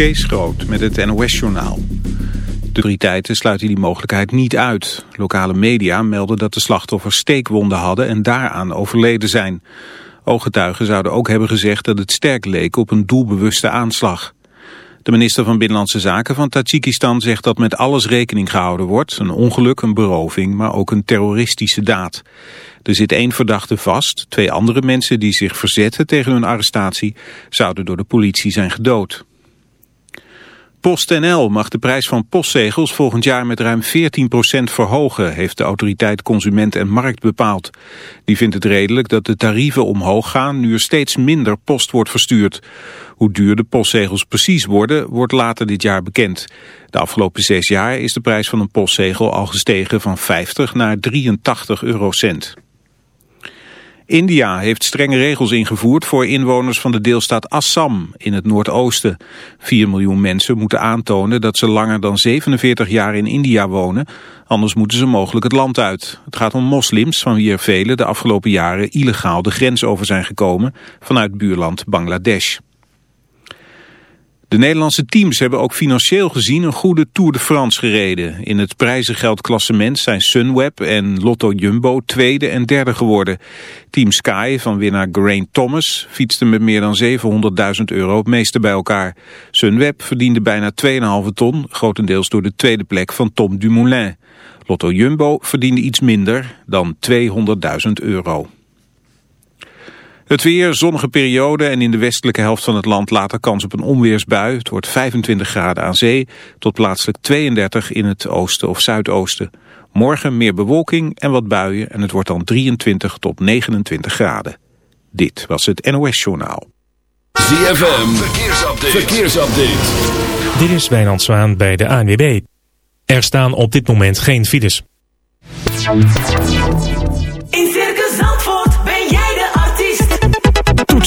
Kees Groot met het NOS-journaal. De autoriteiten sluiten die mogelijkheid niet uit. Lokale media melden dat de slachtoffers steekwonden hadden en daaraan overleden zijn. Ooggetuigen zouden ook hebben gezegd dat het sterk leek op een doelbewuste aanslag. De minister van Binnenlandse Zaken van Tajikistan zegt dat met alles rekening gehouden wordt. Een ongeluk, een beroving, maar ook een terroristische daad. Er zit één verdachte vast. Twee andere mensen die zich verzetten tegen hun arrestatie zouden door de politie zijn gedood. PostNL mag de prijs van postzegels volgend jaar met ruim 14% verhogen, heeft de autoriteit Consument en Markt bepaald. Die vindt het redelijk dat de tarieven omhoog gaan nu er steeds minder post wordt verstuurd. Hoe duur de postzegels precies worden, wordt later dit jaar bekend. De afgelopen zes jaar is de prijs van een postzegel al gestegen van 50 naar 83 eurocent. India heeft strenge regels ingevoerd voor inwoners van de deelstaat Assam in het noordoosten. 4 miljoen mensen moeten aantonen dat ze langer dan 47 jaar in India wonen, anders moeten ze mogelijk het land uit. Het gaat om moslims, van wie er velen de afgelopen jaren illegaal de grens over zijn gekomen vanuit buurland Bangladesh. De Nederlandse teams hebben ook financieel gezien een goede Tour de France gereden. In het prijzengeldklassement zijn Sunweb en Lotto Jumbo tweede en derde geworden. Team Sky van winnaar Geraint Thomas fietste met meer dan 700.000 euro het meeste bij elkaar. Sunweb verdiende bijna 2,5 ton, grotendeels door de tweede plek van Tom Dumoulin. Lotto Jumbo verdiende iets minder dan 200.000 euro. Het weer, zonnige periode en in de westelijke helft van het land later kans op een onweersbui. Het wordt 25 graden aan zee tot plaatselijk 32 in het oosten of zuidoosten. Morgen meer bewolking en wat buien en het wordt dan 23 tot 29 graden. Dit was het NOS Journaal. ZFM, verkeersupdate. verkeersupdate. Dit is Wijnand Zwaan bij de ANWB. Er staan op dit moment geen files.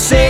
say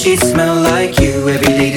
She smell like you. Every day.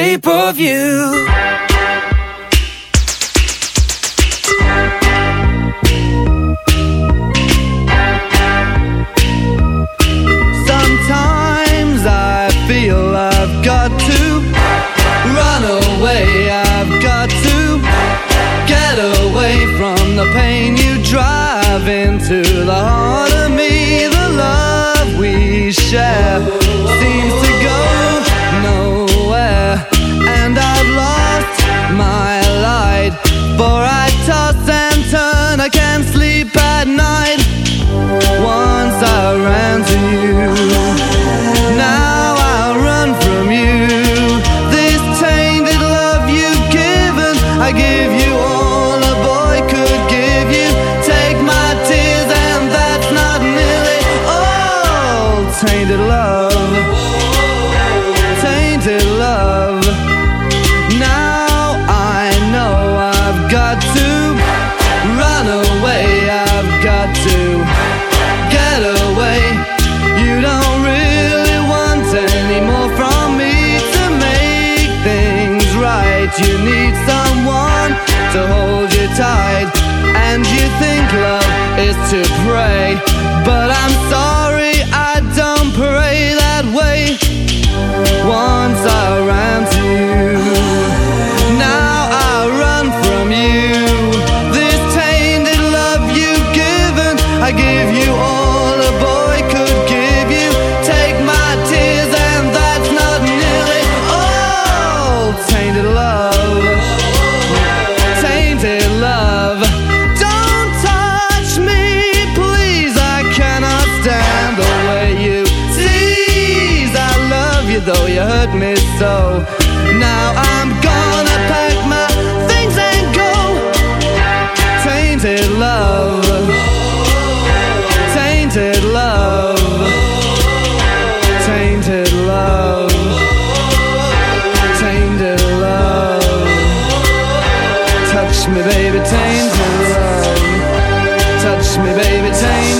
Shape of you. Sometimes I feel I've got to run away. I've got to get away from the pain you drive into the heart of me. The love we share seems For is to pray. But I'm sorry, baby, taint and love, Touch me, baby, taint.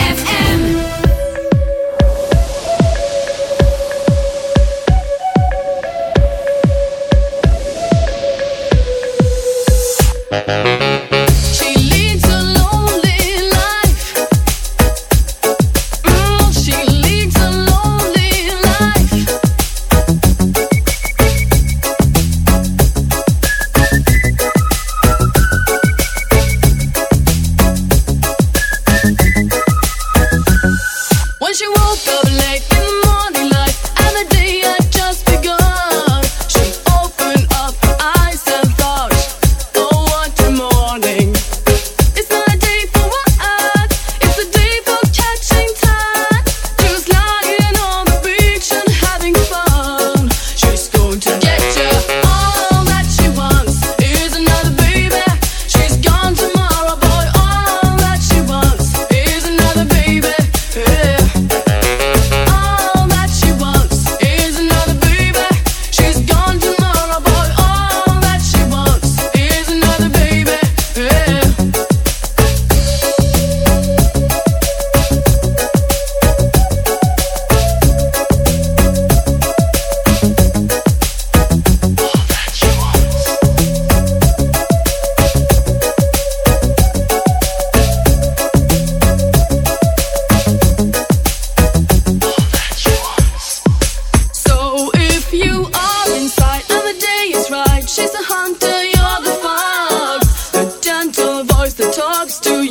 talks to you.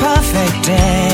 perfect day.